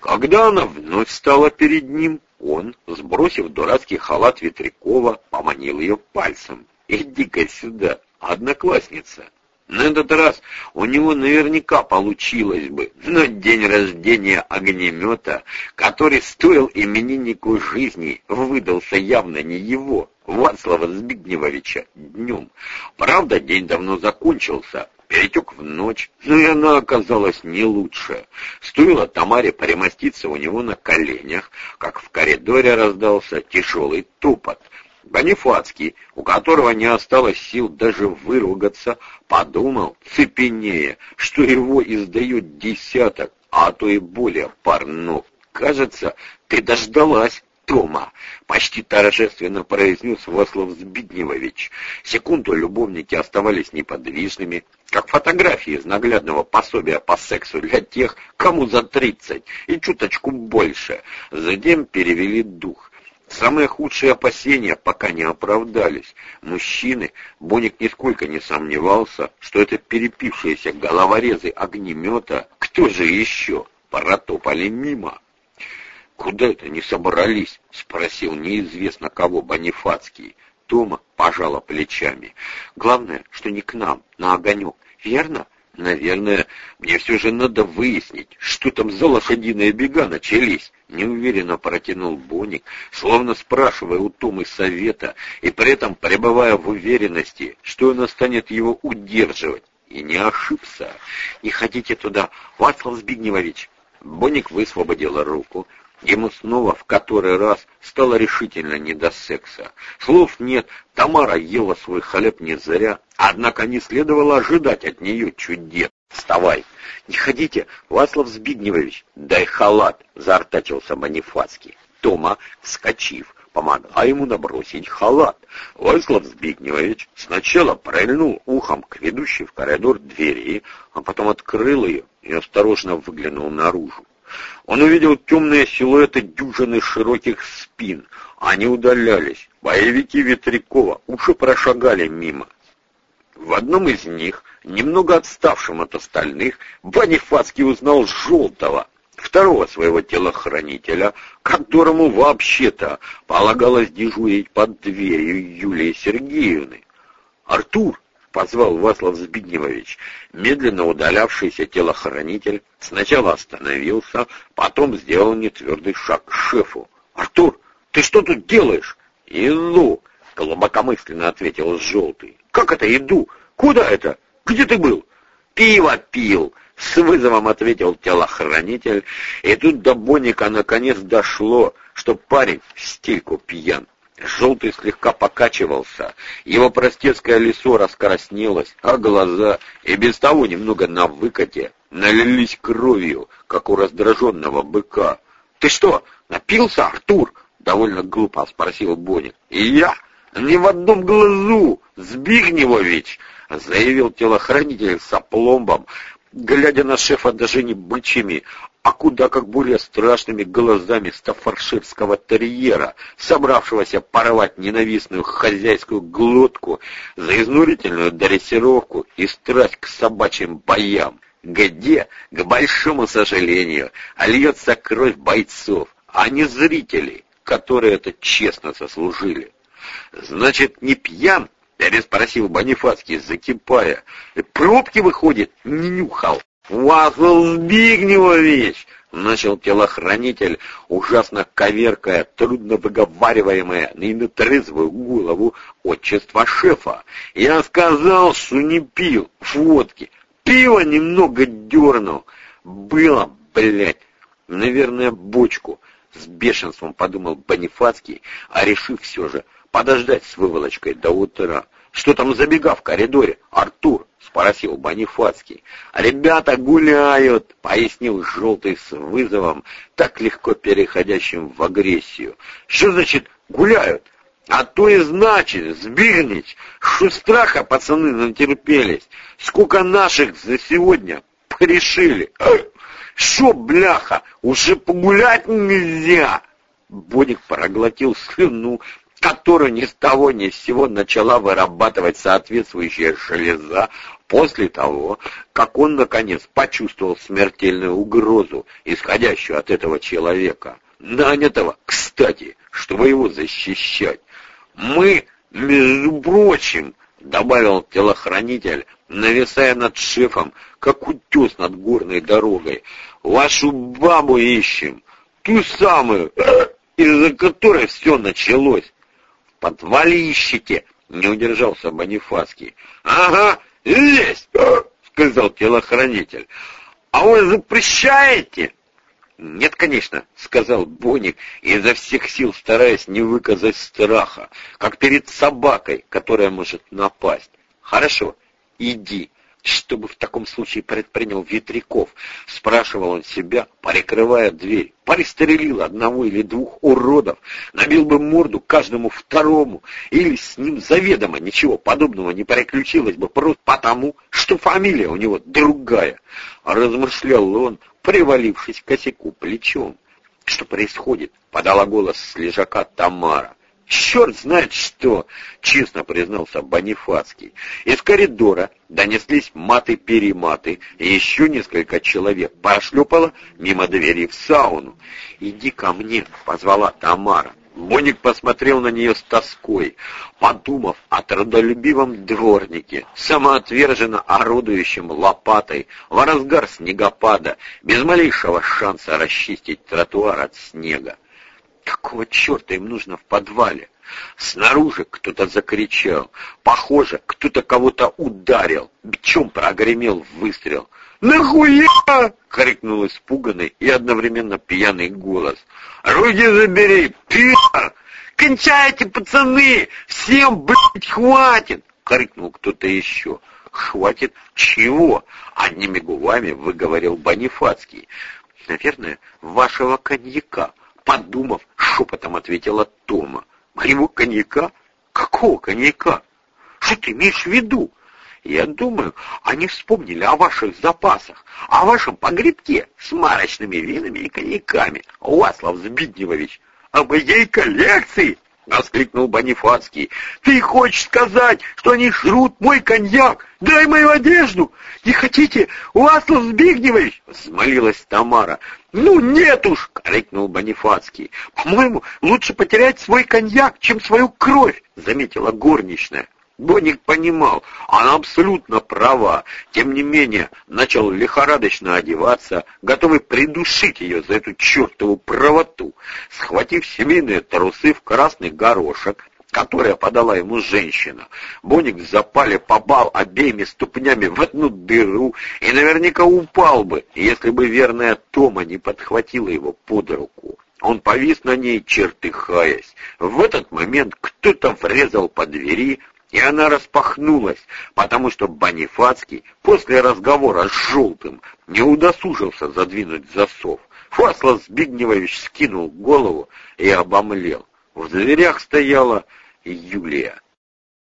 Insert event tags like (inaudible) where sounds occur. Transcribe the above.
Когда она вновь стала перед ним, он, сбросив дурацкий халат Ветрякова, поманил ее пальцем. «Иди-ка сюда, одноклассница!» На этот раз у него наверняка получилось бы, но день рождения огнемета, который стоил имениннику жизни, выдался явно не его, Вацлава Збигневовича, днем. Правда, день давно закончился, перетек в ночь, но и она оказалась не лучше. Стоило Тамаре перемоститься у него на коленях, как в коридоре раздался тяжелый тупот. Бонифацкий, у которого не осталось сил даже выругаться, подумал, цепенея, что его издают десяток, а то и более парнов. «Кажется, ты дождалась, Тома!» — почти торжественно произнес Васлав Збидневович. Секунду любовники оставались неподвижными, как фотографии из наглядного пособия по сексу для тех, кому за тридцать и чуточку больше. Затем перевели дух. Самые худшие опасения пока не оправдались. Мужчины, Боник нисколько не сомневался, что это перепившиеся головорезы огнемета, кто же еще, протопали мимо. «Куда это не собрались?» — спросил неизвестно кого Бонифацкий. Тома пожала плечами. «Главное, что не к нам, на огонек, верно?» Наверное, мне все же надо выяснить, что там за лошадиные бега начались. Неуверенно протянул Боник, словно спрашивая у Томы совета, и при этом пребывая в уверенности, что она станет его удерживать. И не ошибся. Не ходите туда, Вацлав Збигневович. Боник высвободила руку, Ему снова в который раз стало решительно не до секса. Слов нет, Тамара ела свой хлеб не зря, однако не следовало ожидать от нее чудес. «Вставай!» «Не ходите, Васлав Збигневович!» «Дай халат!» — заортачился Манифацкий. Тома, вскочив, помогла ему набросить халат. Васлав Збигневович сначала прильнул ухом к ведущей в коридор двери, а потом открыл ее и осторожно выглянул наружу. Он увидел темные силуэты дюжины широких спин. Они удалялись. Боевики Ветрякова уже прошагали мимо. В одном из них, немного отставшем от остальных, Бонифацкий узнал Желтого, второго своего телохранителя, которому вообще-то полагалось дежурить под дверью Юлии Сергеевны. «Артур!» — позвал Васлав Збигневович. Медленно удалявшийся телохранитель сначала остановился, потом сделал нетвердый шаг к шефу. «Артур, ты что тут делаешь?» «Иду», — глубокомысленно ответил Желтый. «Как это иду? Куда это? Где ты был?» «Пиво пил», — с вызовом ответил телохранитель, и тут до Боника наконец дошло, что парень в стельку пьян. Желтый слегка покачивался, его простецкое лицо раскраснелось, а глаза, и без того немного на выкате, налились кровью, как у раздраженного быка. «Ты что, напился, Артур?» — довольно глупо спросил Боник. «И я? Не в одном глазу! Збигневович!» — заявил телохранитель с опломбом, глядя на шефа даже не бычьими, а куда как более страшными глазами стафарширского терьера, собравшегося порвать ненавистную хозяйскую глотку за изнурительную дрессировку и страсть к собачьим боям, где, к большому сожалению, льется кровь бойцов, а не зрителей, которые это честно заслужили. «Значит, не пьян?» — переспросил Бонифацкий, закипая. «Пробки, выходит, не нюхал». «Вафл Збигневович!» — начал телохранитель, ужасно коверкая, трудно выговариваемое и на трезвую голову отчество шефа. «Я сказал, что не пил водки. Пиво немного дернул. Было, блядь, наверное, бочку». С бешенством подумал Бонифацкий, а решив все же подождать с выволочкой до утра. «Что там забега в коридоре, Артур?» — спросил Бонифацкий. «Ребята гуляют», — пояснил Желтый с вызовом, так легко переходящим в агрессию. «Что значит гуляют?» А то и значит, Збирнич, что страха пацаны натерпелись. Сколько наших за сегодня порешили. Шо, бляха, уже погулять нельзя? Боник проглотил слюну, которую ни с того ни с сего начала вырабатывать соответствующая железа, После того, как он, наконец, почувствовал смертельную угрозу, исходящую от этого человека, нанятого, кстати, чтобы его защищать, мы, между прочим, добавил телохранитель, нависая над шефом, как утес над горной дорогой, вашу бабу ищем, ту самую, (clears throat) из-за которой все началось. Подвале ищите, не удержался Бонифацкий. Ага, лезь, сказал телохранитель. А вы запрещаете? «Нет, конечно», — сказал Боник, изо всех сил стараясь не выказать страха, как перед собакой, которая может напасть. «Хорошо, иди». Что бы в таком случае предпринял Ветряков? Спрашивал он себя, прикрывая дверь. Пристрелил одного или двух уродов, набил бы морду каждому второму, или с ним заведомо ничего подобного не приключилось бы просто потому, что фамилия у него другая. Размышлял он, привалившись к косяку плечом. «Что происходит?» — подала голос с лежака Тамара. «Черт знает что!» — честно признался Бонифацкий. Из коридора донеслись маты-перематы, и еще несколько человек пошлепало мимо двери в сауну. «Иди ко мне!» — позвала Тамара. Боник посмотрел на нее с тоской, подумав о трудолюбивом дворнике, самоотверженно орудующем лопатой в разгар снегопада, без малейшего шанса расчистить тротуар от снега. Какого черта им нужно в подвале? Снаружи кто-то закричал. Похоже, кто-то кого-то ударил. Бичом прогремел выстрел. «Нахуя?» — крикнул испуганный и одновременно пьяный голос. «Руки забери, пи***! Кончайте, пацаны! Всем, блядь, хватит!» — крикнул кто-то еще. «Хватит чего?» — одними губами выговорил Бонифацкий. «Наверное, вашего коньяка», — подумав, шепотом ответила Тома. «Моего коньяка? Какого коньяка? Что ты имеешь в виду?» Я думаю, они вспомнили о ваших запасах, о вашем погребке с марочными винами и коньяками, Васлав Збидневович, о моей коллекции!» — воскликнул Бонифацкий. «Ты хочешь сказать, что они жрут мой коньяк? Дай мою одежду! Не хотите, Васлав Збигневович?» — взмолилась Тамара. «Ну нет уж!» — крикнул Бонифацкий. «По-моему, лучше потерять свой коньяк, чем свою кровь!» — заметила горничная. Боник понимал, она абсолютно права, тем не менее начал лихорадочно одеваться, готовый придушить ее за эту чертову правоту. Схватив семейные трусы в красный горошек, которые подала ему женщина, Боник в запале побал обеими ступнями в одну дыру и наверняка упал бы, если бы верная Тома не подхватила его под руку. Он повис на ней, чертыхаясь. В этот момент кто-то врезал по двери, и она распахнулась, потому что Бонифацкий после разговора с Желтым не удосужился задвинуть засов. Фаслав Збигневович скинул голову и обомлел. В дверях стояла Юлия.